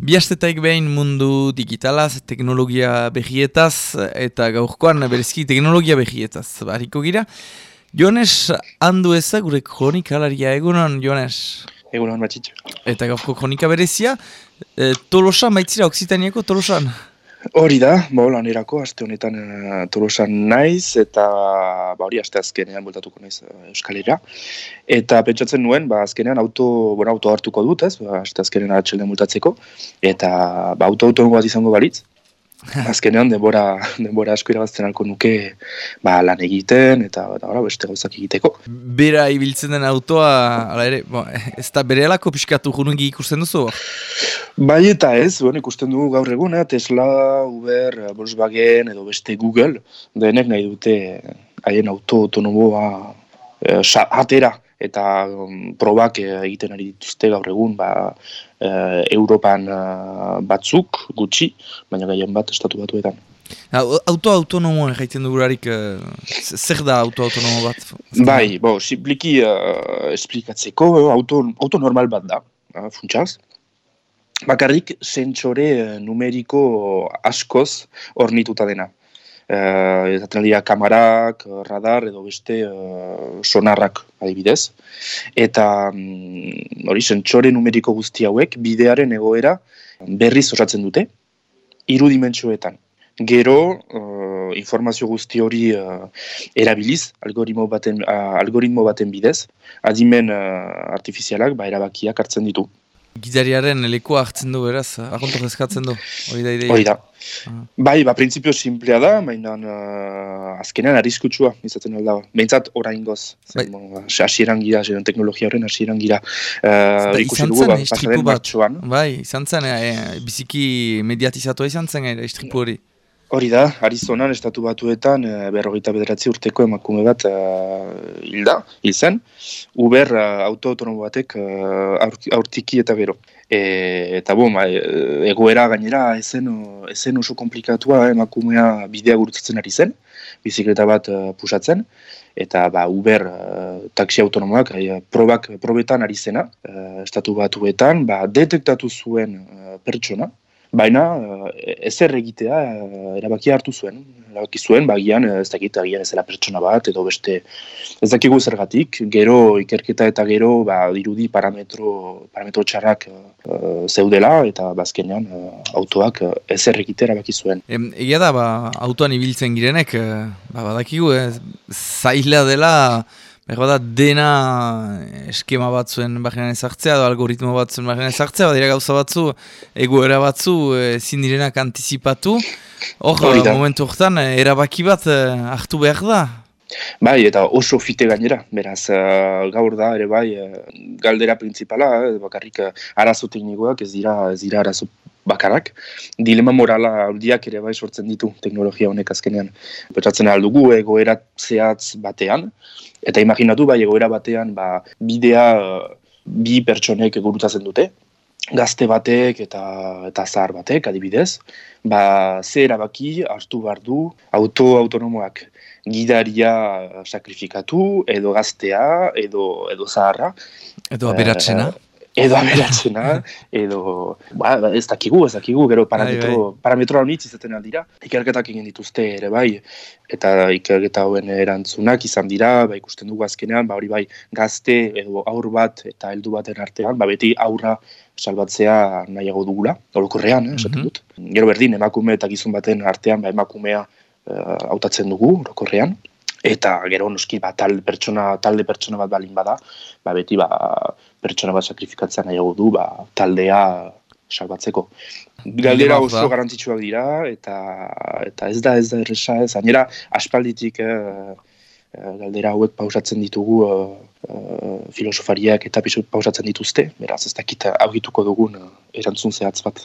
Biastetaik behin mundu digitalaz, teknologia behietaz, eta gaurkoan berezki teknologia behietaz. Bariko gira, Jones handu eza gure kronikalaria egunon, Jones? Egunon, batxitxo. Eta gaurko kronika berezia, e, Tolosan, baitzira, Oksitaniako Tolosan? Hori da, ba, lanerako, aste honetan uh, Tolosan naiz, eta ba, hori aste azkenean bultatuko naiz uh, Euskal Herria. Eta pentsatzen nuen, ba, azkenean auto, bueno, auto hartuko dut, ez, ba, aste azkenean atxelden bultatzeko, eta ba, auto auto bat izango balitz, Azkenean denbora, denbora asko irabazten alko nuke ba, lan egiten eta ora, beste gauzak egiteko. Bera ibiltzen den autoa, ala ere, bo, ez da bere alako piskatu jurungi ikusten duzu? Bai eta ez, bon, ikusten dugu gaur egun, eh, Tesla, Uber, Volkswagen edo beste Google, denek nahi dute haien auto autonomoa eh, atera eta um, probak eh, egiten ari dituzte gaur egun ba, uh, Europan batzuk gutxi, baina gaien bat estatu batuetan. Auto autonomo egiten dugurarik, zer da auto autonomo bat? Bai, bo, simpliki uh, esplikatzeko, auto, auto normal bat da, uh, funtsaz. Bakarrik, sentsore numeriko askoz ornituta dena eh, ezaten dira kamarak, radar edo beste eh, sonarrak adibidez. Eta mm, hori sentsore numeriko guzti hauek bidearen egoera berriz osatzen dute, hiru dimentsioetan. Gero, uh, informazio guzti hori uh, erabiliz, algoritmo baten, uh, algoritmo baten bidez, adimen artifizialak ba, erabakiak hartzen ditu. Gidariaren lekoa hartzen du, beraz, akontok ezkatzen du, hori da ideia. Hori da. Ah. Bai, ba, prinsipio simplea da, baina uh, azkenean arriskutsua, izaten alda. Behintzat, orain goz. Bai. Asieran gira, ziren teknologia horren asieran gira. Uh, izan zen, ba, istripu bat. Bai, izan zen, eh, biziki mediatizatu izan zen, istripu hori. Hori da, Arizonan, estatu batuetan, e, berrogeita bederatzi urteko emakume bat e, hilda, hil. Uber e, autoautonomo batek e, aurtiki eta gero. E, eta bo, ma, egoera gainera ezen, ezen oso komplikatua emakumea bidea gurutzatzen ari zen, bizikleta bat pusatzen. Eta ba, Uber taksi autonomoak probak, probetan ari zena, estatu batuetan, ba, detektatu zuen pertsona, Baina eh, ezer egitea eh, erabaki hartu zuen. Erabaki zuen, bagian ez dakit, agian ezela pertsona bat, edo beste ez dakigu zergatik. Gero ikerketa eta gero ba, dirudi parametro, parametro txarrak uh, zeudela, eta bazkenean uh, autoak uh, ezer egitea erabaki zuen. Egia da, ba, autoan ibiltzen girenek, ba, badakigu, zaila dela, Ego da, dena eskema batzuen baginan ezartzea, edo algoritmo batzuen baginan ezartzea, badira gauza batzu, egoera batzu, ezin direnak antizipatu. Hor, momentu horretan, erabaki bat eh, hartu behar da. Bai, eta oso fite gainera, beraz, uh, gaur da, ere bai, uh, galdera principala, bakarrik uh, arazo teknikoak ez dira, ez dira arazo bakarrak. Dilema morala aldiak ere bai sortzen ditu teknologia honek azkenean. Petsatzen aldugu egoera zehatz batean, Eta imaginatu bai egoera batean ba, bidea uh, bi pertsonek gurutazen dute, gazte batek eta eta zahar batek adibidez, ba ze erabaki hartu behar du auto autonomoak? Gidaria sakrifikatu edo gaztea edo edo zaharra. Edo aberatzena eh, edo aberatzena, edo, ba, ba, ez dakigu, ez dakigu, gero parametro, bai, bai. parametro izaten aldira. Ikerketak egin dituzte ere bai, eta ikerketa hauen erantzunak izan dira, ba, ikusten dugu azkenean, ba, hori bai, gazte edo aur bat eta heldu baten artean, ba, beti aurra salbatzea nahiago dugula, orokorrean, eh, esaten mhm. dut. Gero berdin, emakume eta gizun baten artean, ba, emakumea uh, hautatzen dugu, orokorrean eta gero noski ba, talde pertsona talde pertsona bat balin bada ba beti ba pertsona bat sakrifikatzen nahiago du ba taldea salbatzeko. Galdera oso garrantzitsuak dira eta eta ez da ez da erresa ez. Gainera aspalditik eh, eh, galdera hauek pausatzen ditugu eh, eh filosofariak eta pausatzen dituzte. Beraz ez dakit augituko dugun erantzun zehatz bat